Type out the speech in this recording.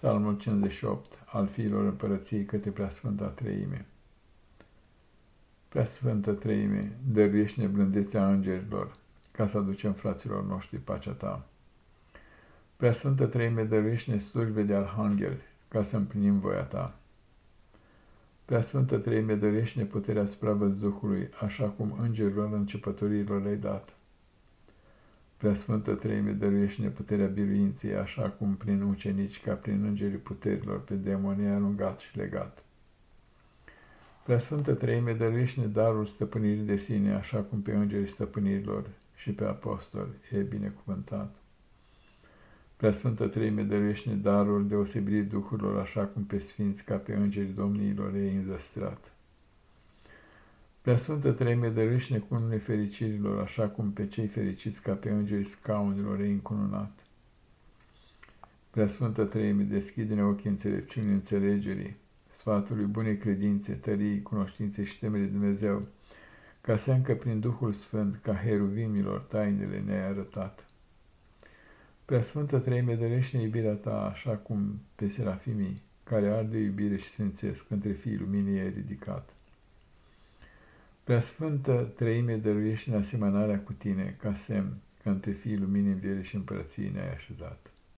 Psalmul 58 al fiilor împărăției către Preasfânta Treime. Preasfântă Treime, dăruiește-ne blândețea îngerilor, ca să aducem fraților noștri pacea ta. Preasfântă Treime, dăruiește-ne slujbe de arhanghel, ca să împlinim voia ta. Preasfântă Treime, dăruiește-ne puterea asupra văzduhului, așa cum îngerilor începătorilor le-ai dat. Preasfântă Treime, dăruiește-ne puterea biruinței, așa cum prin ucenici, ca prin îngerii puterilor, pe demonii alungat și legat. Preasfântă Treime, dăruiește-ne darul stăpânirii de sine, așa cum pe îngerii stăpânirilor și pe apostoli e binecuvântat. Preasfântă Treime, dăruiește-ne darul deosebirii duhurilor, așa cum pe sfinți, ca pe îngerii domniilor e înzăstrat. Sfântă Treime, dăruiește-ne cununile fericirilor, așa cum pe cei fericiți ca pe îngerii scaunilor ei încununat. Sfântă Treime, deschide-ne ochii înțelepciunii înțelegerii, sfatului bunei credințe, tării, cunoștințe și temerii Dumnezeu, ca să încă prin Duhul Sfânt, ca heruvimilor, tainele ne-ai arătat. Sfântă Treime, dăruiește-ne iubirea ta, așa cum pe serafimii, care arde iubire și sfințesc, între fiii luminii ai ridicat. Preasfântă Treime, dăruiește-ne asemănarea cu tine, ca semn că între fiii luminii, înviere și împărăției ne-ai așezat.